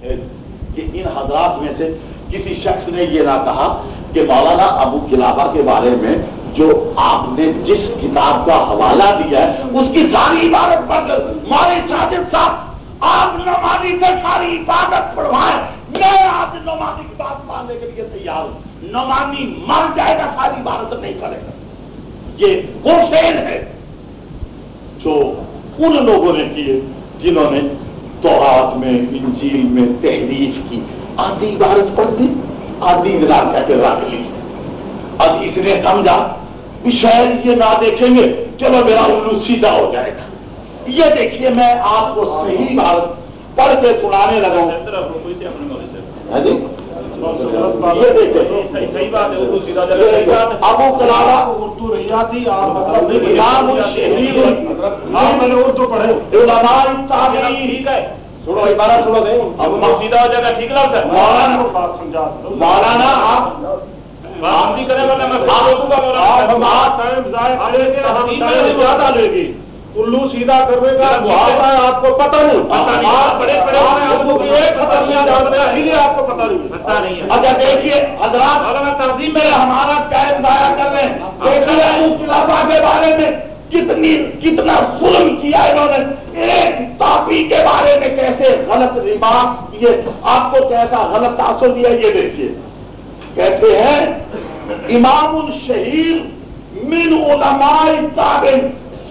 کہ ان حضرات میں سے کسی شخص نے یہ نہ کہا کہ مولانا ابو کلابہ کے بارے میں جو آپ نے جس کتاب کا حوالہ دیا ہے، اس کی ساری عبادت پڑھ کر مولوی ساجد صاحب، آپ نمازی سے ساری عبادت پڑھوائیں۔ میں آج نمازی کی بات ماننے کے لیے تیار ہوں۔ نمازی مر جائے گا، ساری عبادت نہیں کرے گا۔ یہ وہ فیل ہے جو ان لوگوں نے کیے، جنہوں نے تورات میں انجیل میں تحریف کی۔ آدھی عبارت پڑھ دی آدھی رات کہہ کے رکھ لی۔ اب اس نے سمجھا کہ شاید یہ نہ دیکھیں گے چلو میرا الو سیدھا ہو جائے گا۔ یہ دیکھیے میں آپ کو صحیح بات پڑھ کے سنانے لگا ہوں۔ ہاں جی؟ ابو کلارا اردو مطلب ہاں نے اردو پڑھے التابعین سنو عبارت سنو گے اب سیدھا ہو جائے گا ٹھیک لگتا ہے مولانا آپ آپ ورنہ میں بات لے گی الو سیدھا کرنے کا محاورہ ہے آپ کو پتہ نہیں۔ پتہ نہیں۔ آپ بڑے بڑے آپ کو ایک خبر نہیں ہیں اسی لیے آپ کو پتہ نہیں پتہ نہیں ہے۔ اچھا دیکھیے حضرات میں تنظیم میں ہمارا ٹائم ضائع کر رہے ہیں۔ دیکھیے انقلابہ کے بارے میں کتنی کتنا ظلم کیا انہوں نے۔ ایک تاپی کے بارے میں کیسے غلط ریمارکس کیے آپ کو کیسا غلط تاثر دیا یہ دیکھیے۔ کہتے ہیں امام الشہیر من علماء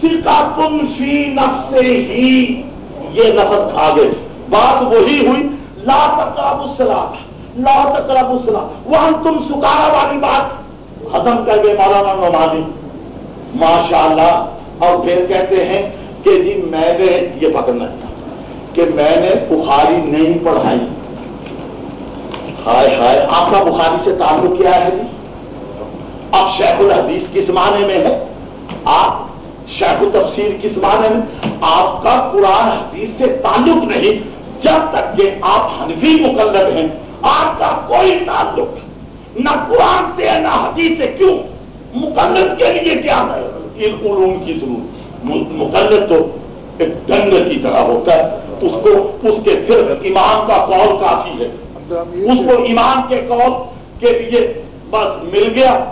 تابع ثقۃ فی نفسه ہی یہ لفظ کھا گئے بات وہی ہوئی، لا تقربوا الصلاۃ لا تقربوا الصلاۃ وانتم سکارا والی بات ختم کر گئے مولانا نعمانی ماشاءاللہ، اور پھر کہتے ہیں کہ جی میں نے یہ پکڑنا کہ میں نے بخاری نہیں پڑھائی۔ ہائے ہائے، آپ کا بخاری سے تعلق کیا ہے جی؟ اب شیخ الحدیث کس معنی میں ہے آپ شیخ التفسیر کس معنی میں؟ آپ کا قرآن حدیث سے تعلق نہیں، جب تک کہ آپ حنفی مقلد ہیں، آپ کا کوئی تعلق، نہ قرآن سے، نہ حدیث سے کیوں؟ مقلد کے لیے کیا ہے؟ ان علوم کی ضرورت۔ مقلد تو ایک ڈنگ کی طرح ہوتا ہے۔ اس کو، اس کے صرف امام کا قول کافی ہے۔ اس کو ایمان کے قول کے لیے بس مل گیا۔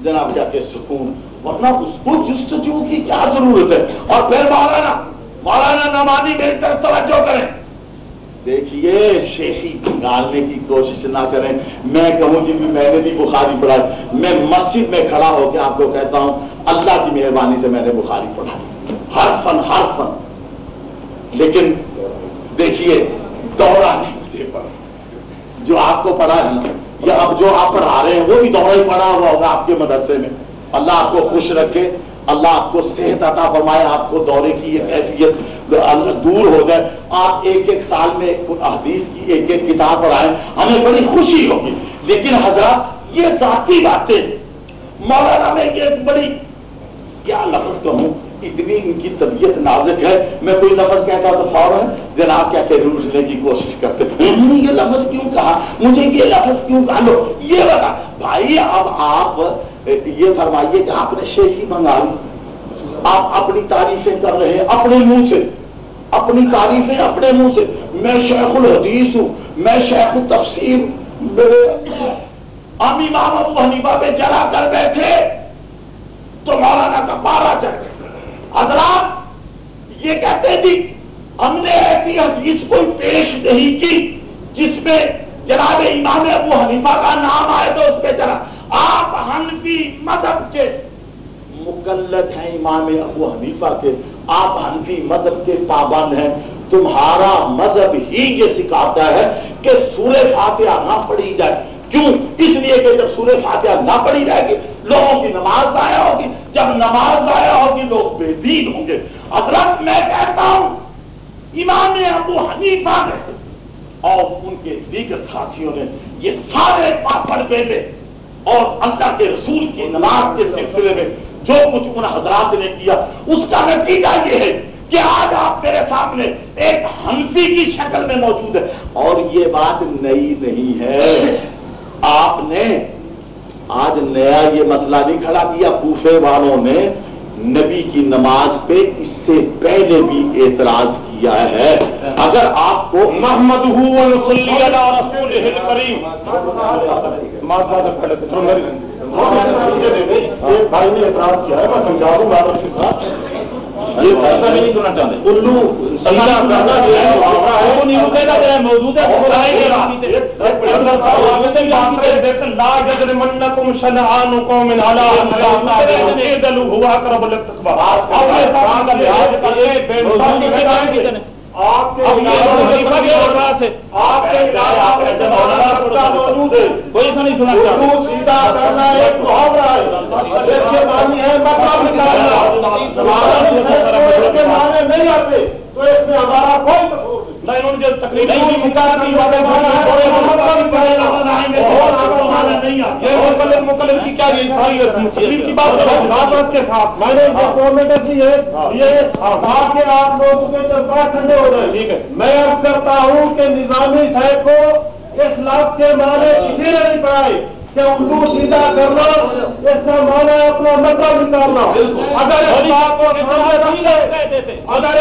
جناب جا کے سکون۔ ورنہ اس کو جستجو کی کیا ضرورت ہے؟ اور پھر مولانا مولانا نمازی میری طرف توجہ کریں۔ دیکھیے، شیخی نکالنے کی کوشش نہ کریں۔ میں کہوں جی بھی میں نے بھی بخاری پڑھا میں مسجد میں کھڑا ہو کے آپ کو کہتا ہوں، اللہ کی مہربانی سے میں نے بخاری پڑھا ہر فن ہر فن لیکن دیکھیے دورہ نہیں مجھے پڑا جو آپ کو پڑھا ہے نا، یا اب جو آپ پڑھا رہے ہیں، وہ بھی دورہ ہی پڑھا ہوا ہوگا آپ کے مدرسے میں۔ اللہ آپ کو خوش رکھے، اللہ آپ کو صحت عطا فرمائے، آپ کو دورے کی یہ کیفیت دور ہو جائے۔ آپ ایک ایک سال میں حدیث کی، ایک ایک کتاب پڑھائیں، ہمیں بڑی خوشی ہوگی۔ لیکن حضرات، یہ ذاتی باتیں۔ مولانا، میں یہ بڑی، کیا لفظ کہوں؟ اتنی ان کی طبیعت نازک ہے۔ میں کوئی لفظ کہتا تو فوراً جناب کیا کہ روٹنے کی کوشش کرتے انہوں یہ لفظ کیوں کہا؟ مجھے یہ لفظ کیوں کہا؟ لو، یہ بتا۔ بھائی، اب آپ یہ فرمائیے کہ آپ نے شیخی منگا لی آپ اپنی تعریفیں کر رہے ہیں اپنے منہ سے، اپنی تعریفیں اپنے منہ سے۔ میں شیخ الحدیث ہوں، میں شیخ التفسیر۔ ہم امام ابو حنیفہ پہ جلا کر بیٹھے، تو مولانا کا پارا چڑھ گیا۔ حضرات، یہ کہتے تھی جی، ہم نے ایسی حدیث کوئی پیش نہیں کی جس میں جناب امام ابو حنیفہ کا نام آئے تو اس پہ چلا آپ حنفی مذہب کے مقلد ہیں امام ابو حنیفہ کے۔ آپ حنفی مذہب کے پابند ہیں۔ تمہارا مذہب ہی یہ سکھاتا ہے کہ سورہ فاتحہ نہ پڑھی جائے۔ کیوں؟ اس لیے کہ جب سورہ فاتحہ نہ پڑھی جائے گی، لوگوں کی نماز ضائع ہوگی۔ جب نماز ضائع ہوگی، لوگ بے دین ہوں گے۔ حضرت میں کہتا ہوں، امام ابو حنیفہ نے اور ان کے دیگر ساتھیوں نے یہ سارے پاپڑ بیٹے اور اللہ کے رسول کی نماز کے سلسلے میں جو کچھ ان حضرات نے کیا، اس کا نتیجہ یہ ہے کہ آج آپ میرے سامنے ایک ہنفی کی شکل میں موجود ہے۔ اور یہ بات نئی نہیں ہے۔ آپ نے آج نیا یہ مسئلہ نہیں کھڑا کیا، کوفے والوں نے نبی کی نماز پہ اس سے پہلے بھی اعتراض کیا ہے۔ اگر آپ کو محمد صلی اللہ رسول کریم بھائی نے اعتراض کیا ہے میں سمجھا دوں گا آپ کے ساتھ یہ فیصلہ نہیں سننا چاہتے۔ الو سیدھا کرنا جو ہے وہ ہے نہیں گا جو موجود ہے لا يجرمنكم شنآن قوم على ان تعدلوا هو اقرب للتقوى اپنے ساتھ کا لحاظ کریں بے انصافی کتنے آپ کے کوئی ایسا نہیں سنا سیدھا کرنا ایک محاورہ ہے۔ معنی آتے۔ تو اس میں ہمارا کوئی نہیں۔ ان کے تقریب نہیں کی مکالمہ مکالمہ کی باتیں باتیں کرنا ہے، بڑے اور مطلب مطلب بڑے کرنا ہے، مطلب اور مانا نہیں آتا۔ مقلد کی کیا یہ ساری تقریب کی بات کرو کے ساتھ۔ میں نے جو گورنمنٹ ایسی ہے یہ آپ کے آپ لوگوں کے جذبات ٹھنڈے ہو رہے ٹھیک ہے۔ میں عرض کرتا ہوں کہ نظامی صاحب کو اس لفظ کے معنی کسی نے نہیں پڑھائے کہ اردو سیدھا کرنا اس کا معنی اپنا مطلب نکالنا۔ اگر اگر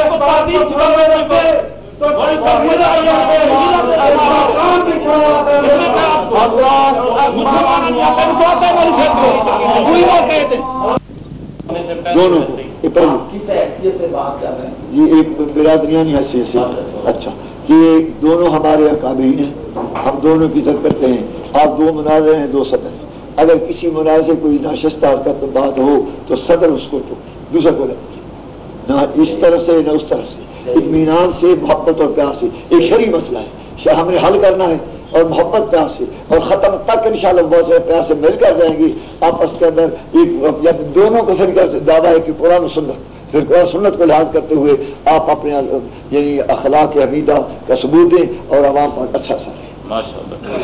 دونوں کس حیثیت سے بات کر رہے ہیں جی ایک برادریانی حیثیت سے۔ اچھا۔ کہ دونوں ہمارے اکابرین ہیں۔ ہم دونوں کی عزت کرتے ہیں۔ آپ دو مناظر ہیں، دو صدر ہیں۔ اگر کسی مناظر کوئی ناشستہ حرکت بات ہو تو صدر اس کو چپ دوسرا کو لگ نہ اس طرف سے، نہ اس طرف سے۔ اطمینان سے محبت اور پیار سے۔ ایک شرعی مسئلہ ہے۔ شاید ہمیں حل کرنا ہے اور محبت پیار سے۔ اور ختم تک انشاءاللہ بہت سارے پیار سے مل کر جائیں گے۔ آپس کے اندر ایک جب دونوں کو پھر دعویٰ ہے کہ قرآن و سنت۔ پھر قرآن سنت کو لحاظ کرتے ہوئے آپ اپنے یعنی اخلاق حمیدہ کا ثبوت دیں اور عوام پر اچھا سا ماشاء اللہ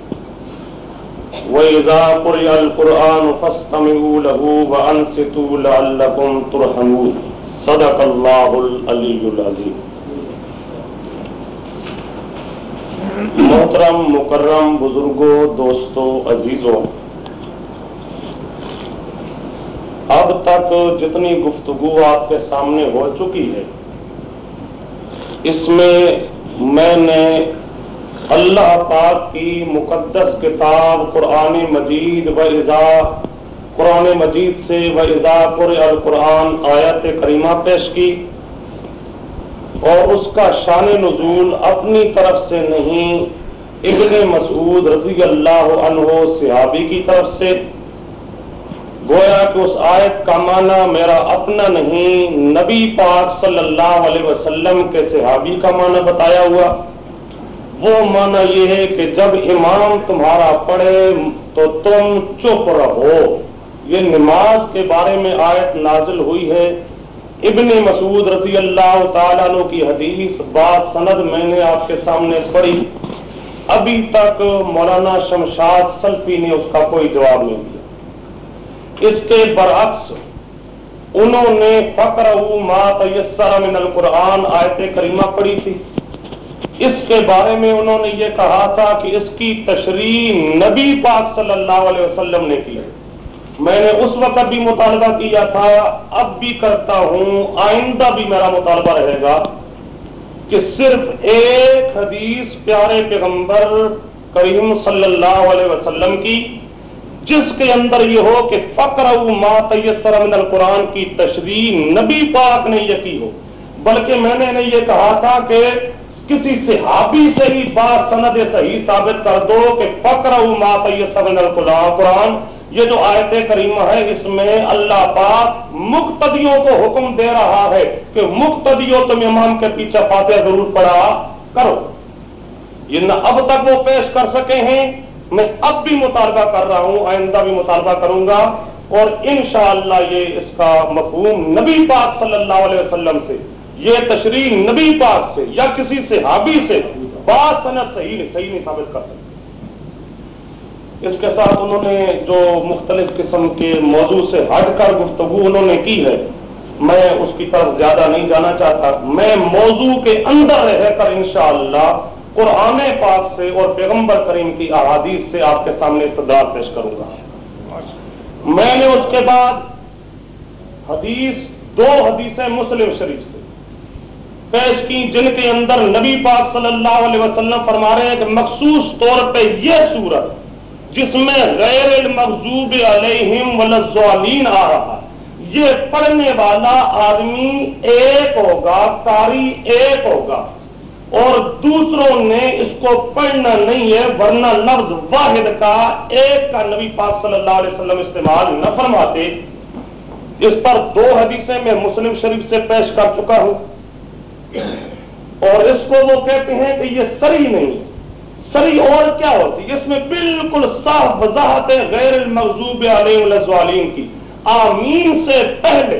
وإذا قرئ القرآن فاستمعوا له وأنصتوا لعلكم ترحمون. صدق الله العلي العظيم محترم، مکرم بزرگوں دوستوں عزیزوں اب تک جتنی گفتگو آپ کے سامنے ہو چکی ہے، اس میں میں نے اللہ پاک کی مقدس کتاب قرآن مجید و اضا قرآن مجید سے و اضا القرآن آیت کریمہ پیش کی اور اس کا شان نزول اپنی طرف سے نہیں، ابن مسعود رضی اللہ عنہ صحابی کی طرف سے۔ گویا کہ اس آیت کا معنی میرا اپنا نہیں، نبی پاک صلی اللہ علیہ وسلم کے صحابی کا معنی بتایا ہوا۔ وہ معنی یہ ہے کہ جب امام تمہارا پڑھے تو تم چپ رہو۔ یہ نماز کے بارے میں آیت نازل ہوئی ہے۔ ابن مسعود رضی اللہ تعالیٰ عنہ کی حدیث بات سند میں نے آپ کے سامنے پڑھی۔ ابھی تک مولانا شمشاد سلفی نے اس کا کوئی جواب نہیں دیا۔ اس کے برعکس انہوں نے فقر ما تیسر من القرآن آیت کریمہ پڑھی تھی۔ اس کے بارے میں انہوں نے یہ کہا تھا کہ اس کی تشریح نبی پاک صلی اللہ علیہ وسلم نے کی میں نے اس وقت بھی مطالبہ کیا تھا، اب بھی کرتا ہوں، آئندہ بھی میرا مطالبہ رہے گا کہ صرف ایک حدیث پیارے پیغمبر کریم صلی اللہ علیہ وسلم کی، جس کے اندر یہ ہو کہ فقر ما تیسر من القرآن کی تشریح نبی پاک نے یہ کی ہو۔ بلکہ میں نے یہ کہا تھا کہ کسی صحابی سے ہی بات سند صحیح ثابت کر دو کہ فقر ما تیسر من القرآن. یہ جو آیت کریمہ ہے اس میں اللہ پاک مقتدیوں کو حکم دے رہا ہے کہ مقتدیوں تم امام کے پیچھے فاتحہ ضرور پڑھا کرو۔ یہ نہ اب تک وہ پیش کر سکے ہیں، میں اب بھی مطالبہ کر رہا ہوں، آئندہ بھی مطالبہ کروں گا۔ اور انشاءاللہ یہ اس کا مفہوم نبی پاک صلی اللہ علیہ وسلم سے یہ تشریح نبی پاک سے یا کسی صحابی سے بات صنعت صحیح نہیں صحیح نہیں ثابت کر سکتے اس کے ساتھ انہوں نے جو مختلف قسم کے موضوع سے ہٹ کر گفتگو انہوں نے کی ہے، میں اس کی طرف زیادہ نہیں جانا چاہتا۔ میں موضوع کے اندر رہ کر انشاءاللہ قرآن پاک سے اور پیغمبر کریم کی احادیث سے آپ کے سامنے استدار پیش کروں گا۔ میں نے اس کے بعد حدیث، دو حدیثیں مسلم شریف سے۔ پیش کی جن کے اندر نبی پاک صلی اللہ علیہ وسلم فرما رہے ہیں کہ مخصوص طور پہ یہ صورت جس میں غیر المغضوب علیہم ولزوالین آ رہا یہ پڑھنے والا آدمی ایک ہوگا کاری ایک ہوگا۔ اور دوسروں نے اس کو پڑھنا نہیں ہے، ورنہ لفظ واحد کا، ایک کا نبی پاک صلی اللہ علیہ وسلم استعمال نہ فرماتے۔ اس پر دو حدیثیں میں مسلم شریف سے پیش کر چکا ہوں۔ اور اس کو وہ کہتے ہیں کہ یہ سری نہیں، سری اور کیا ہوتی؟ اس میں بالکل صاف وضاحت ہے غیر المغضوب علیہ کی۔ آمین سے پہلے،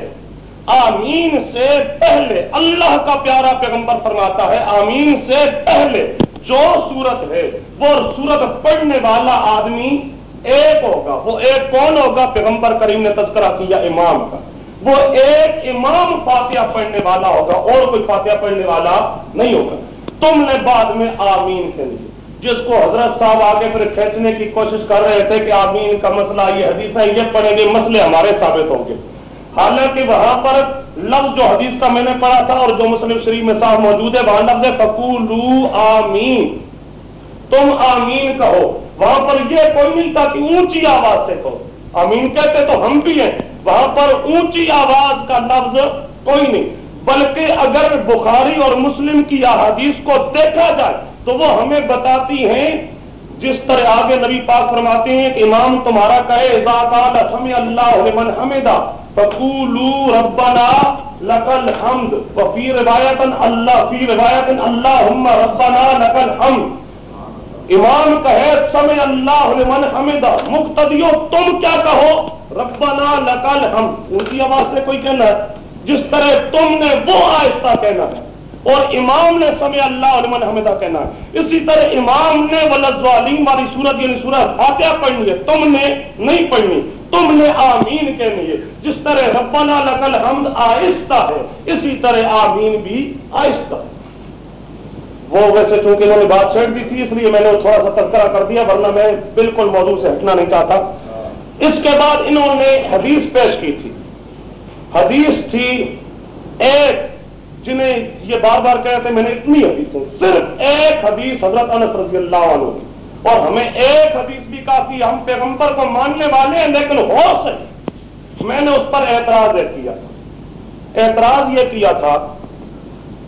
آمین سے پہلے اللہ کا پیارا پیغمبر فرماتا ہے، آمین سے پہلے جو صورت ہے، وہ صورت پڑھنے والا آدمی ایک ہوگا۔ وہ ایک کون ہوگا؟ پیغمبر کریم نے تذکرہ کیا امام کا۔ وہ ایک امام فاتحہ پڑھنے والا ہوگا، اور کوئی فاتحہ پڑھنے والا نہیں ہوگا۔ تم نے بعد میں آمین کے لیے جس کو حضرت صاحب آگے پھر کھینچنے کی کوشش کر رہے تھے کہ آمین کا مسئلہ، یہ حدیث ہے، یہ پڑھیں گے، مسئلے ہمارے ثابت ہوں گے۔ حالانکہ وہاں پر لفظ جو حدیث کا میں نے پڑھا تھا اور جو مسلم شریف میں صاحب موجود ہے، وہاں لفظ فکولو آمین۔ تم آمین کہو۔ وہاں پر یہ کوئی نہیں تھا کہ اونچی آواز سے کہو۔ آمین کہتے تو ہم بھی ہیں۔ وہاں پر اونچی آواز کا لفظ کوئی نہیں۔ بلکہ اگر بخاری اور مسلم کی احادیث کو دیکھا جائے تو وہ ہمیں بتاتی ہیں، جس طرح آگے نبی پاک فرماتے ہیں کہ امام تمہارا کہے اللہ من حمدہ فقولوا ربنا لقل حمد وفی روایت اللہ، فی روایت اللہم ربنا لقل حمد امام کہے، سمع اللہ لمن حمدہ۔ مقتدیو، تم کیا کہو؟ ربنا لقل حمد اونچی آواز سے کوئی کہنا ہے؟ جس طرح تم نے وہ آہستہ کہنا ہے، اور امام نے سمے اللہ علم حمدہ کہنا ہے۔ اسی طرح امام نے ولزوالیم والی صورت یعنی صورت فاتحہ پڑھنی ہے۔ تم نے نہیں پڑھنی، تم نے آمین کہنی ہے۔ جس طرح ربنا لقل حمد آہستہ ہے، اسی طرح آمین بھی آہستہ۔ وہ ویسے چونکہ انہوں نے بات چھیڑ دی تھی اس لیے میں نے تھوڑا سا تذکرہ کر دیا ورنہ میں بالکل موضوع سے ہٹنا نہیں چاہتا۔ اس کے بعد انہوں نے حدیث پیش کی تھی۔ حدیث تھی ایک جنہیں یہ بار بار کہتے ہیں میں نے اتنی حدیث صرف ایک حدیث حضرت انس رضی اللہ عنہ کی۔ اور ہمیں ایک حدیث بھی کافی ہم پیغمبر کو ماننے والے ہیں لیکن ہو سکے میں نے اس پر اعتراض کیا تھا۔ اعتراض یہ کیا تھا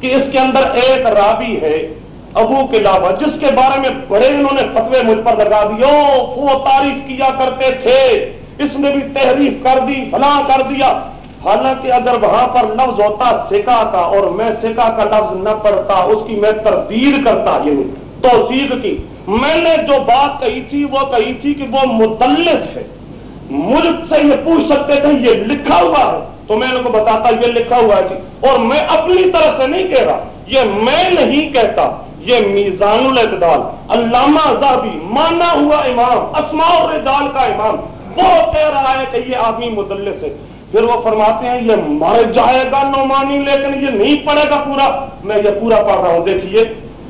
کہ اس کے اندر ایک رابی ہے، ابو کے علاوہ، جس کے بارے میں بڑے انہوں نے فتوے مجھ پر لگا دی وہ تعریف کیا کرتے تھے۔ اس نے بھی تحریف کر دی، فلاں کر دیا۔ حالانکہ اگر وہاں پر لفظ ہوتا سکا کا اور میں سکا کا لفظ نہ پڑھتا، اس کی میں تردید کرتا یعنی توثیق کی۔ میں نے جو بات کہی تھی، وہ کہی تھی کہ وہ مدلس ہے۔ ملک سے یہ پوچھ سکتے تھے، یہ لکھا ہوا ہے۔ تو میں ان کو بتاتا، یہ لکھا ہوا ہے جی۔ اور میں اپنی طرف سے نہیں کہہ رہا، یہ میں نہیں کہتا، یہ میزان الاعتدال، علامہ زابی مانا ہوا امام، اسماء الرجال کا امام، وہ کہہ رہا ہے کہ یہ آدمی مدلس ہے۔ پھر وہ فرماتے ہیں، یہ مر جائے گا نعمانی، لیکن یہ نہیں پڑے گا پورا۔ میں یہ پورا پڑھ رہا ہوں، دیکھیے،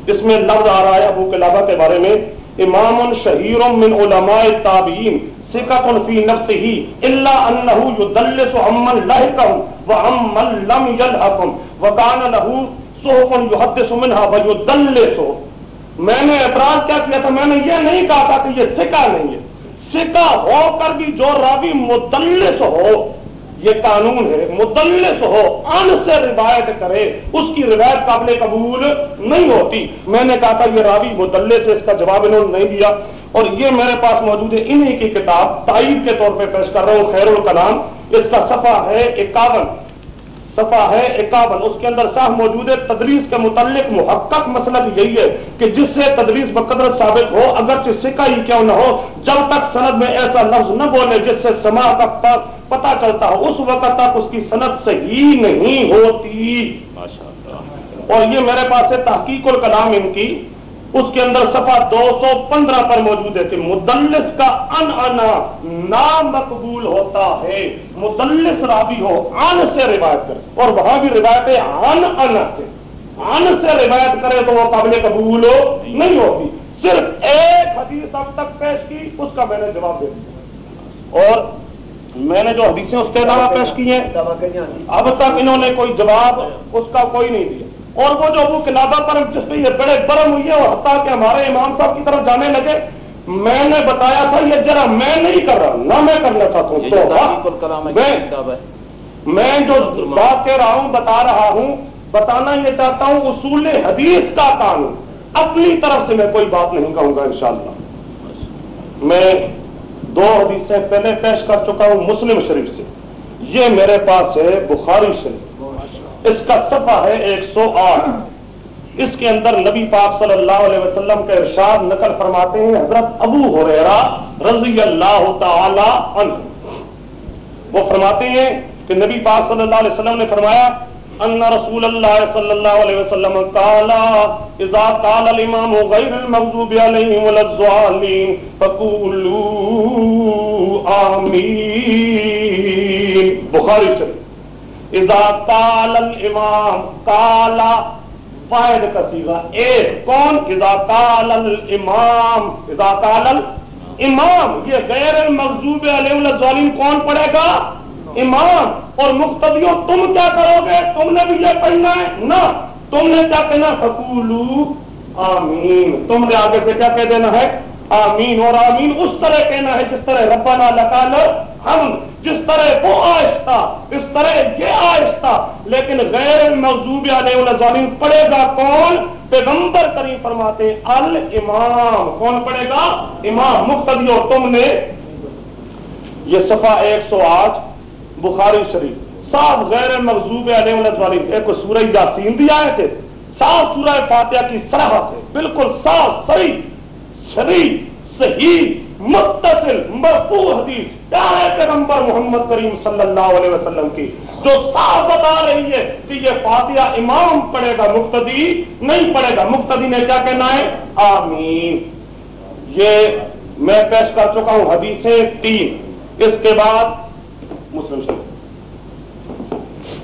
اس میں لفظ آ رہا ہے ابو کلابہ کے بارے میں، امام شہیر من علماء تابعین سکت فی نفسه الا انه يدلس عمن لهقهم وعمن لم يلحقهم وكان له صحف يحدث منها ويدلس. میں نے اعتراض کیا کیا تھا میں نے یہ نہیں کہا تھا کہ یہ سکا نہیں ہے۔ سکا ہو کر بھی جو راوی مدلس ہو، یہ قانون ہے، مدلس ہو، ان سے روایت کرے، اس کی روایت قابل قبول نہیں ہوتی۔ میں نے کہا تھا یہ راوی مدلس ہے، اس کا جواب انہوں نے نہیں دیا۔ اور یہ میرے پاس موجود ہے انہی کی کتاب تائید کے طور پہ پیش کر رہا ہوں خیر الکلام اس کا صفحہ ہے اکاون۔ صفحہ ہے اکاون۔ اس کے اندر صاحب موجود ہے تدریس کے متعلق محقق مسئلہ یہی ہے کہ جس سے تدریس بقدر ثابت ہو اگرچہ سکہ ہی کیوں نہ ہو جب تک سند میں ایسا لفظ نہ بولے جس سے سما کا پتا چلتا ہو اس وقت تک اس کی صنعت صحیح نہیں ہوتی۔ اور یہ میرے پاس ہے تحقیق الکلام ان کی۔ اس کے اندر سفا دو سو پندرہ پر موجود ہے کہ مدلس کا ان انا نامقبول ہوتا ہے۔ مدلس رابی ہو ان سے روایت کرے۔ اور وہاں بھی روایت ہے ان انا سے۔ ان سے روایت کرے تو وہ قابل قبول ہو نہیں ہوتی۔ صرف ایک حدیث اب تک پیش کی اس کا میں نے جواب دے دیا۔ اور میں نے جو حدیثیں اس کے علاوہ پیش کی ہیں اب تک انہوں نے کوئی جواب اس کا کوئی نہیں دیا۔ اور وہ جو ابو کلابہ پر جس پہ یہ بڑے برم ہوئی ہے اور حتیٰ کہ ہمارے امام صاحب کی طرف جانے لگے میں نے بتایا تھا یہ ذرا میں نہیں کر رہا نہ میں کرنا چاہتا ہوں میں جو بات کہہ رہا ہوں بتا رہا ہوں بتانا یہ چاہتا ہوں اصول حدیث کا قانون اپنی طرف سے میں کوئی بات نہیں کہوں گا انشاءاللہ۔ میں دو حدیثیں پہلے پیش کر چکا ہوں مسلم شریف سے۔ یہ میرے پاس ہے بخاری شریف۔ اس کا صفحہ ہے ایک سو آٹھ۔ اس کے اندر نبی پاک صلی اللہ علیہ وسلم کا ارشاد نقل فرماتے ہیں، حضرت ابو حریرا رضی اللہ تعالی عنہ۔ وہ فرماتے ہیں کہ نبی پاک صلی اللہ علیہ وسلم نے فرمایا، ان رسول اللہ صلی اللہ علیہ وسلم قالا، اذا قال الامام غیر المغضوب علیہم والضالین فقولوا آمین. بخاری شریف۔ اذا قال الامام قالا کا سیغا ایک، کون؟ اذا قال الامام، اذا قال الامام، یہ غیر المغضوب علیہ الظالم کون پڑھے گا؟ امام، اور مقتدیوں، تم کیا کرو گے؟ تم نے بھی یہ پڑھنا ہے؟ نہ، تم نے کیا کہنا؟ فقولو، آمین۔ تم نے آگے سے کیا کہہ دینا ہے؟ آمین، اور آمین، اس طرح کہنا ہے جس طرح ربنا لکال ہم جس طرح وہ آہستہ، اس طرح یہ آہستہ، لیکن غیر مغضوب علیہ الظالم پڑھے گا کون؟ پیغمبر کریم فرماتے الامام۔ کون پڑھے گا؟ امام مقتدیو تم نے یہ صفحہ ایک سو آٹھ، بخاری شریف۔ صاف غیر مغضوب علیہ الظالم ایک سورہ یاسین دی آئے تھے صاف سورہ فاتحہ کی سراحت ہے۔ بالکل صاف صحیح شریف صحیح۔ متصل، مرفوع حدیث پیارے پیغمبر محمد کریم صلی اللہ علیہ وسلم کی، جو صاف بتا رہی ہے کہ یہ فاتحہ امام پڑھے گا، مقتدی نہیں پڑھے گا۔ مقتدی نے کیا کہنا ہے؟ آمین۔ یہ میں پیش کر چکا ہوں حدیثیں تین۔ اس کے بعد مسلم شریف۔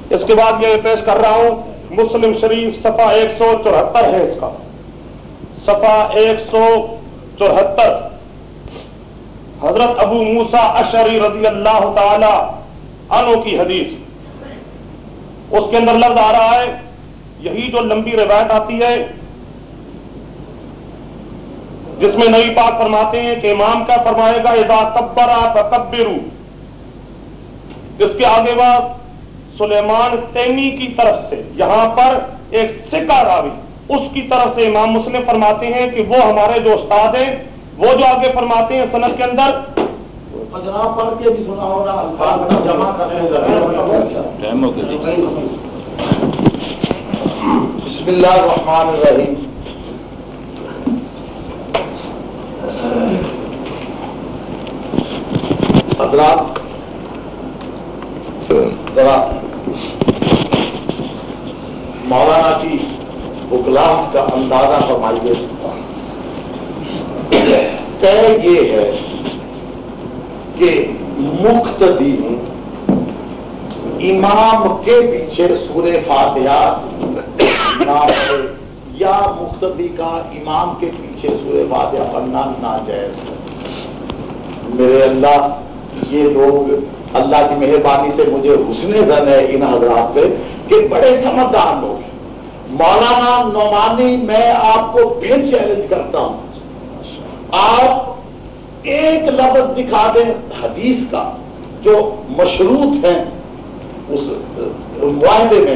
اس کے بعد یہ پیش کر رہا ہوں مسلم شریف، صفحہ ایک سو چوہتر ہے اس کا۔ صفحہ ایک سو چوہتر۔ حضرت ابو موسا اشری رضی اللہ تعالی عنہ کی حدیث۔ اس کے اندر لفظ آ رہا ہے، یہی جو لمبی روایت آتی ہے، جس میں نئی پاک فرماتے ہیں کہ امام کیا فرمائے گا، اذا کبرا تکبرو اس کے آگے بعد سلیمان تیمی کی طرف سے، یہاں پر ایک سکہ راوی۔ اس کی طرف سے امام مسلم فرماتے ہیں کہ وہ ہمارے جو استاد ہیں وہ جو آگے فرماتے ہیں صنعت کے اندر بسم اللہ الرحمن الرحیم۔ حضرات ذرا مولانا کی بکلاف کا اندازہ فرمائیے۔ طے یہ ہے کہ مقتدی امام کے پیچھے سور فاتحہ نہ یا مقتدی کا امام کے پیچھے سور فاتحہ پڑھنا ناجائز ہے۔ میرے اللہ، یہ لوگ اللہ کی مہربانی سے مجھے حسن زن ہے ان حضرات سے کہ بڑے سمجھدار لوگ مولانا نعمانی، میں آپ کو پھر چیلنج کرتا ہوں۔ آپ ایک لفظ دکھا دیں حدیث کا، جو مشروط ہے اس معاہدے میں،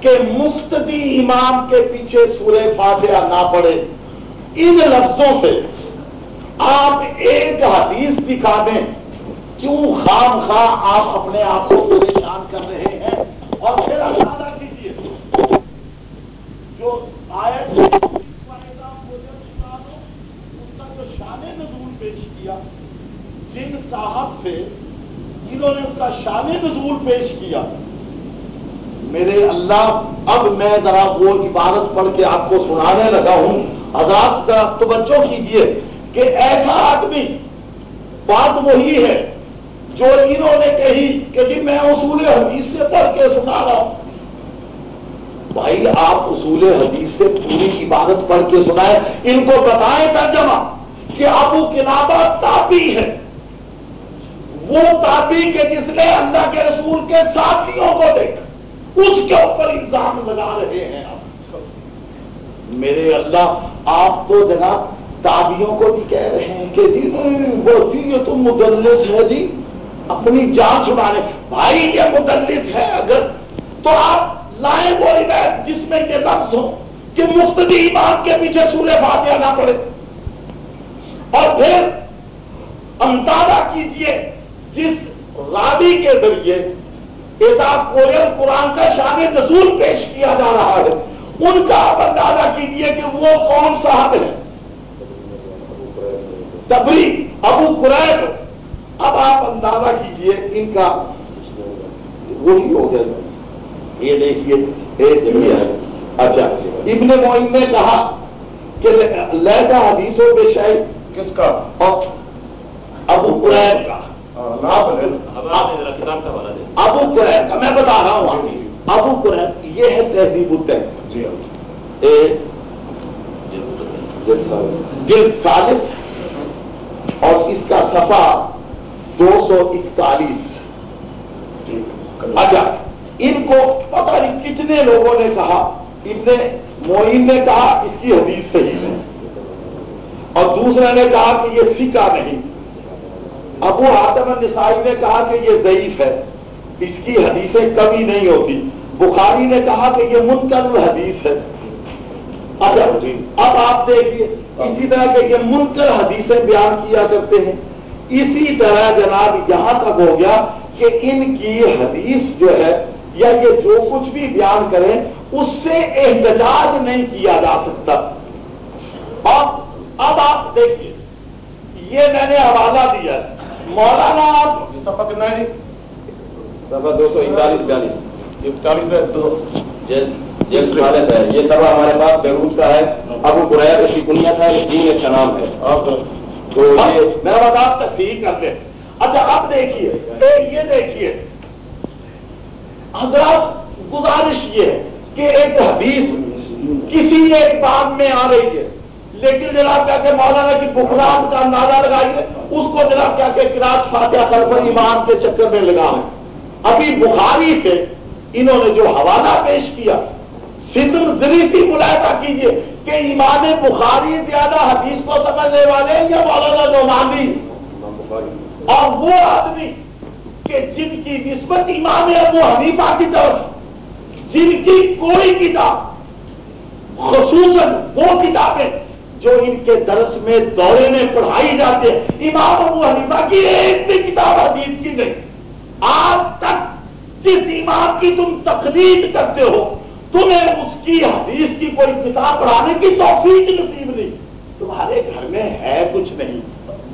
کہ مفتدی امام کے پیچھے سورہ فاتحہ نہ پڑے ان لفظوں سے آپ ایک حدیث دکھا دیں، کیوں خام خواہ آپ اپنے آپ کو پریشان کر رہے ہیں؟ اور پھر اندازہ کیجیے جو آیت اس کا جو شان نزول پیش کیا جن صاحب سے انہوں نے اس کا شان نزول پیش کیا، میرے اللہ، اب میں ذرا وہ عبارت پڑھ کے آپ کو سنانے لگا ہوں۔ حضرات ذرا توجہ کیجیے کہ ایسا آدمی، بات وہی ہے جو انہوں نے کہی کہ جی میں اصول حدیث سے پڑھ کے سنا رہا ہوں۔ بھائی، آپ اصول حدیث سے پوری عبادت پڑھ کے سنائے ان کو بتائیں ترجمہ کہ ابو کنابہ تابی ہے۔ وہ تابی کے جس نے اللہ کے رسول کے ساتھیوں کو دیکھا، اس کے اوپر الزام لگا رہے ہیں آپ۔ میرے اللہ، آپ تو جناب تابیوں کو بھی کہہ رہے ہیں کہ جی وہ جی یہ تو مدلس ہے جی اپنی جان چھڑانے بھائی، یہ مدلس ہے اگر تو آپ لائیں وہ روایت جس میں یہ لفظ ہو کہ مفتدی ایمان کے پیچھے سورہ فاتحہ نہ پڑے۔ اور پھر اندازہ کیجیے جس رابی کے ذریعے قرآن کا شان نزول پیش کیا جا رہا ہے ان کا آپ اندازہ کیجیے کہ وہ کون صاحب ہے تبری ابو قریب اب آپ اندازہ کیجیے ان کا وہی ہو گیا۔ یہ دیکھیے اچھا ابن معین نے کہا کہ لہذا حدیثوں بے شاید کس کا؟ ابو قریب کا۔ ابو قریب کا میں بتا رہا ہوں ابو قریب یہ ہے تہذیب التہذیب جلد سالس۔ اور اس کا صفا دو سو اکتالیس۔ اچھا ان کو پتہ نہیں کتنے لوگوں نے کہا۔ ابن معین نے کہا اس کی حدیث صحیح ہے۔ اور دوسرے نے کہا کہ یہ سکا نہیں۔ ابو آتم نسائی نے کہا کہ یہ ضعیف ہے اس کی حدیثیں کمی نہیں ہوتی۔ بخاری نے کہا کہ یہ منکر الحدیث ہے۔ اب آپ دیکھیے اسی طرح کہ یہ منکر حدیثیں بیان کیا کرتے ہیں۔ اسی طرح جناب یہاں تک ہو گیا کہ ان کی حدیث جو ہے یا یہ جو کچھ بھی بیان کریں اس سے احتجاج نہیں کیا جا سکتا۔ اور اب آپ دیکھیے یہ میں نے حوالہ دیا ہے۔ مولانا آپ سفا کتنا ہے سفا دو سو اکتالیس بیالیس۔ اکتالیس میں دو۔ جس حالت ہے یہ سفا ہمارے پاس بیروت کا ہے۔ ابو ہے اس کا نام ہے۔ آپ تو میں بتا تصدیق کرتے اچھا اب دیکھیے یہ دیکھیے۔ حضرات گزارش یہ ہے کہ ایک حدیث کسی ایک بات میں آ رہی ہے۔ لیکن جناب کیا کہ مولانا کی بخران کا اندازہ لگائیے، اس کو جناب کیا کہ کراط فاتحہ پر ایمان کے چکر میں لگا ہے۔ ابھی بخاری سے انہوں نے جو حوالہ پیش کیا سندر ذریفی ملاحظہ کیجیے کہ ایمان بخاری زیادہ حدیث کو سمجھنے والے یا مولانا نعمانی اور وہ آدمی کہ جن کی نسبت امام ابو حنیفہ کی طرف، جن کی کوئی کتاب، خصوصاً وہ کتابیں جو ان کے درس میں دورے میں پڑھائی جاتے ہیں۔ امام ابو حنیفہ کی ایک بھی کتاب حدیث کی نہیں۔ آج تک جس امام کی تم تقلید کرتے ہو، تمہیں اس کی حدیث کی کوئی کتاب پڑھانے کی توفیق نصیب نہیں۔ تمہارے گھر میں ہے کچھ نہیں۔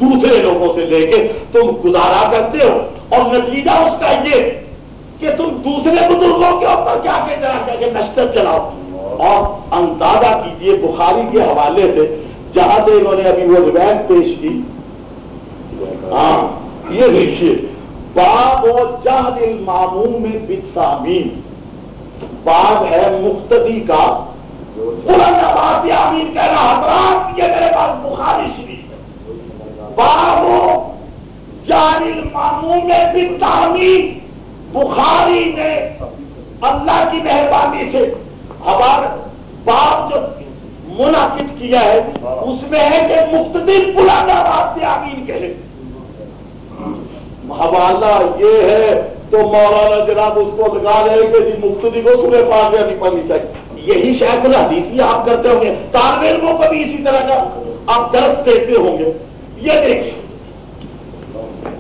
دوسرے لوگوں سے لے کے تم گزارا کرتے ہو۔ اور نتیجہ اس کا یہ کہ تم دوسرے بزرگوں کے اوپر کیا کہ نشتر چلاؤ۔ اور اندازہ کیجیے بخاری کے حوالے سے جہاں سے انہوں نے ابھی وہ روایت پیش کی۔ ہاں یہ دیکھیے، باب و جہد الماموم میں بتامین باب ہے مختدی کا۔ بلند آباد آمین کہنا حضرات یہ میرے پاس بخاری شریف ہے۔ باب و جہد الماموم میں بتامین بخاری نے اللہ کی مہربانی سے ہمارا باپ جو منعقد کیا ہے، اس میں ہے کہ مختلف پرانا بات سے آمین کہے۔ حوالہ یہ ہے تو مولانا جناب اس کو لگا رہے کہ جی مفتی کو سنے پا نہیں پانی چاہیے۔ یہی شاید الحدیث آپ کرتے ہوں گے۔ طالب علموں کو بھی اسی طرح کا آپ درس دیتے ہوں گے۔ یہ دیکھیں۔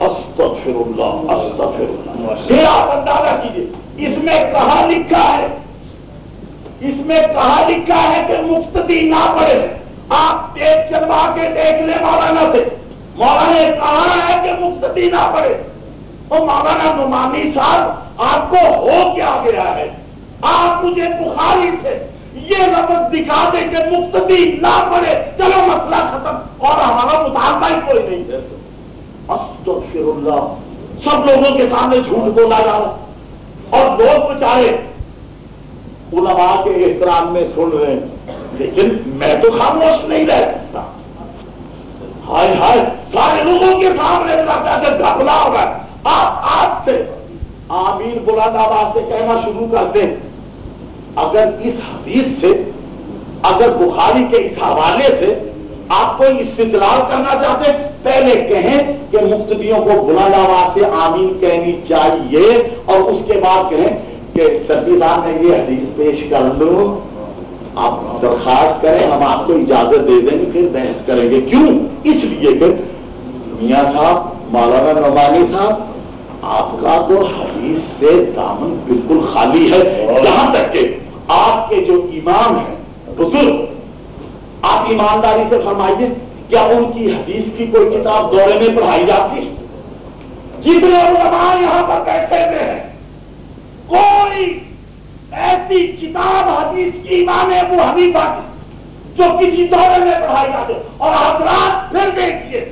استغفر اللہ استغفر اللہ۔ پھر آپ اندازہ کیجیے اس میں کہاں لکھا ہے؟ اس میں کہاں لکھا ہے کہ مفتی نہ پڑے آپ دیکھ چلوا کے دیکھ لیں مولانا سے۔ مولانا نے کہا ہے کہ مفتی نہ پڑے تو مولانا نمانی صاحب، آپ کو ہو کیا گیا ہے؟ آپ مجھے بخاری سے یہ لفظ دکھا دے کہ مفتی نہ پڑے چلو مسئلہ ختم۔ اور ہمارا مطالبہ ہی کوئی نہیں استغفر اللہ۔ سب لوگوں کے سامنے جھوٹ بولا جا رہا۔ اور لوگ بچارے علماء کے احترام میں سن رہے ہیں، لیکن میں تو خاموش نہیں رہ سکتا۔ ہائے ہائے، سارے لوگوں کے سامنے گھبلا ہوگا آپ آج سے آمین بلند آواز سے کہنا شروع کر دیں۔ اگر اس حدیث سے، اگر بخاری کے اس حوالے سے آپ کو استدلال کرنا چاہتے ہیں پہلے کہیں کہ مقتدیوں کو بلند آواز سے آمین کہنی چاہیے اور اس کے بعد کہیں کہ سردی صاحب نے یہ حدیث پیش کر لو۔ آپ درخواست کریں، ہم آپ کو اجازت دے دیں گے، پھر بحث کریں گے۔ کیوں؟ اس لیے کہ میاں صاحب، مولانا نعمانی صاحب، آپ کا تو حدیث سے دامن بالکل خالی ہے۔ یہاں تک کہ آپ کے جو امام ہیں، بزرگ، آپ ایمانداری سے فرمائیے، کیا ان کی حدیث کی کوئی کتاب دورے میں پڑھائی جاتی؟ ہے جتنے علماء یہاں پر بیٹھے ہوئے ہیں کوئی ایسی کتاب حدیث کی امام ابو حنیفہ کی جو کسی دورے میں پڑھائی جاتی اور حضرات پھر دیکھیے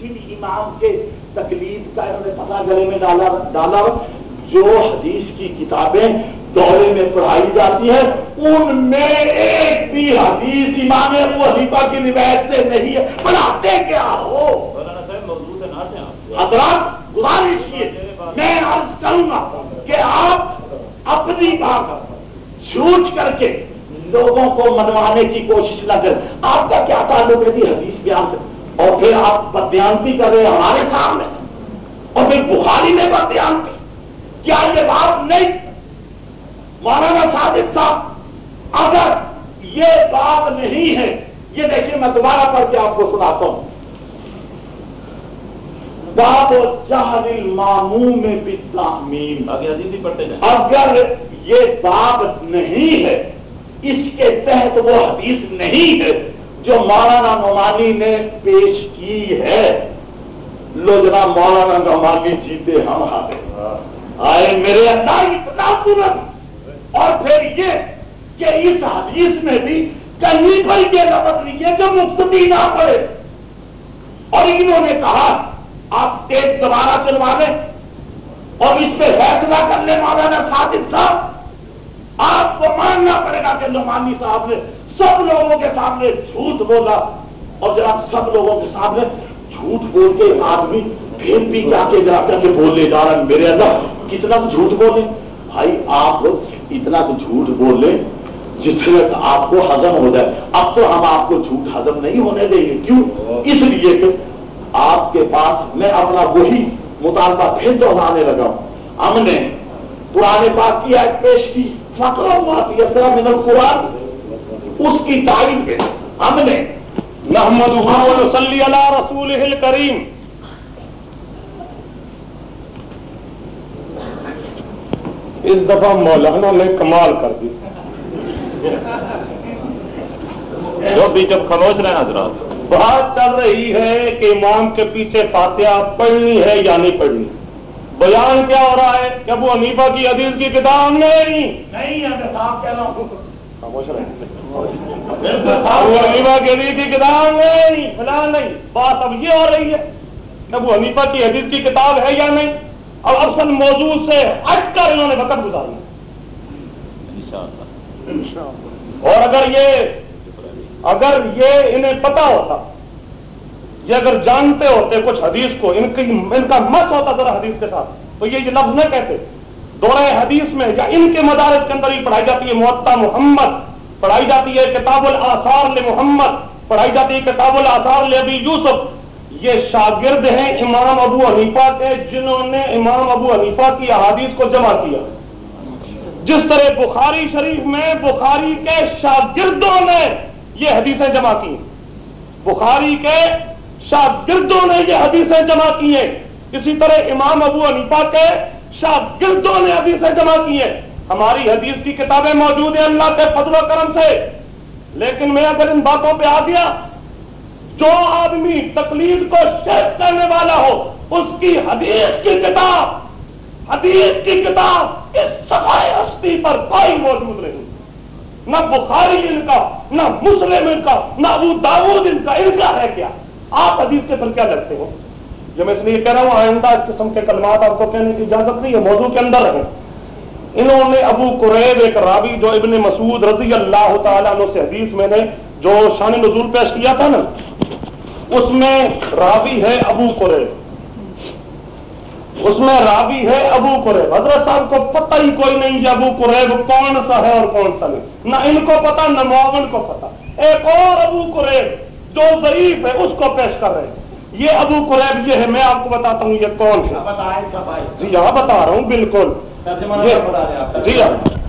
جن امام کے تکلیف کا انہوں نے پتا گلے میں ڈالا ڈالا۔ جو حدیث کی کتابیں دورے میں پڑھائی جاتی ہے ان میں ایک بھی حدیث امام ابو حنیفہ کی روایت سے نہیں ہے۔ بناتے کیا ہو؟ حضرات گزارش میں عرض کروں گا کہ آپ اپنی بات جھوٹ کر کے لوگوں کو منوانے کی کوشش نہ کریں۔ آپ کا کیا تعلق ہے جی حدیث بیان سے؟ اور پھر آپ بدیانتی کر رہے ہیں ہمارے سامنے۔ اور پھر بخاری میں بدیانتی کیا یہ بات نہیں؟ مولانا صادق صاحب، اگر یہ بات نہیں ہے، یہ دیکھیے میں دوبارہ پڑھ کے آپ کو سناتا ہوں۔ باب جہل الماموم بالتعمیم اگر یہ باب نہیں ہے اس کے تحت وہ حدیث نہیں ہے جو مولانا نعمانی نے پیش کی ہے۔ لو جناب مولانا نعمانی جیتے ہم ہارے آئے میرے اندر اتنا ترنت اور پھر یہ کہ اس حدیث میں بھی کہیں پر یہ لفظ نہیں ہے جو مفتی نہ پڑے اور انہوں نے کہا آپ تیز دوبارہ چلوا لیں۔ اور اس پہ فیصلہ کر لیں، مولانا صادق صاحب۔ آپ کو ماننا پڑے گا کہ نعمانی صاحب نے سب لوگوں کے سامنے جھوٹ بولا۔ اور جناب، سب لوگوں کے سامنے جھوٹ بول کے آدمی پھر بھی کیا کے جا کر کے بولنے جا رہا ہے۔ میرے اندر کتنا تو جھوٹ بولے بھائی، آپ اتنا تو جھوٹ بولے جس سے آپ کو ہزم ہو جائے۔ اب تو ہم آپ کو جھوٹ ہزم نہیں ہونے دیں گے۔ کیوں؟ اس لیے کہ آپ کے پاس میں اپنا وہی مطالبہ پھر دوہرانے لگا ہوں۔ ہم نے پرانے پاک کی آیت پیش کی۔ فقر من القرآن۔ اس کی تعریف میں ہم نے نحمد صلی اللہ رسول کریم اس دفعہ مولانا نے کمال کر دی۔ جو بھی جب خاموش رہے حضرات۔ بات چل رہی ہے کہ امام کے پیچھے فاتحہ پڑھنی ہے یا نہیں پڑھنی؟ بیان کیا ہو رہا ہے کہ ابو حنیفہ کی حدیث کی کتاب نہیں؟ ابو حنیفہ کی کی کتاب نہیں فلان نہیں بات اب یہ ہو رہی ہے کہ ابو حنیفہ کی حدیث کی کتاب ہے یا نہیں؟ اب افسن موضوع سے ہٹ کر انہوں نے وقت گزارنا اور اگر یہ اگر یہ انہیں پتا ہوتا، یہ اگر جانتے ہوتے کچھ حدیث کو، ان کی ان کا مت ہوتا ذرا حدیث کے ساتھ، تو یہ لفظ نہ کہتے۔ دورہ حدیث میں یا ان کے مدارس کے اندر ہی پڑھائی جاتی ہے معطا محمد، پڑھائی جاتی ہے کتاب الاثار محمد، پڑھائی جاتی ہے کتاب الاثار ابی یوسف۔ یہ شاگرد ہیں امام ابو حنیفہ کے، جنہوں نے امام ابو حنیفہ کی احادیث کو جمع کیا۔ جس طرح بخاری شریف میں، بخاری کے شاگردوں نے یہ حدیثیں جمع کی بخاری کے شاگردوں نے یہ حدیثیں جمع کی ہیں۔ اسی طرح امام ابو حنیفہ کے شاگردوں نے حدیثیں جمع کی ہیں۔ ہماری حدیث کی کتابیں موجود ہیں اللہ کے فضل و کرم سے۔ لیکن میں اگر ان باتوں پہ آ گیا، جو آدمی تقلید کو شیخ کرنے والا ہو، اس کی حدیث کی کتاب، حدیث کی کتاب اس صفائی ہستی پر کوئی موجود نہیں۔ نہ بخاری ان کا، نہ مسلم ان کا، نہ ابو داود ان کا ان کا ہے کیا؟ آپ حدیث کے پر کیا لگتے ہو؟ جو میں اس لیے کہہ رہا ہوں، آئندہ اس قسم کے کلمات آپ کو کہنے کی اجازت نہیں ہے، موضوع کے اندر رہے انہوں نے ابو قریب، ایک راوی جو ابن مسعود رضی اللہ تعالیٰ عنہ سے حدیث میں نے جو شان نزول پیش کیا تھا نا، اس میں راوی ہے ابو قریب۔ اس میں راوی ہے ابو قریب۔ حضرت صاحب کو پتہ ہی کوئی نہیں کہ ابو قریب کون سا ہے اور کون سا نہیں۔ نہ ان کو پتا نہ معاون کو پتا ایک اور ابو قریب جو ضعیف ہے اس کو پیش کر رہے ہیں۔ یہ ابو قریب یہ ہے میں آپ کو بتاتا ہوں یہ کون ہے۔ جی ہاں بتا رہا ہوں بالکل۔ جی ہاں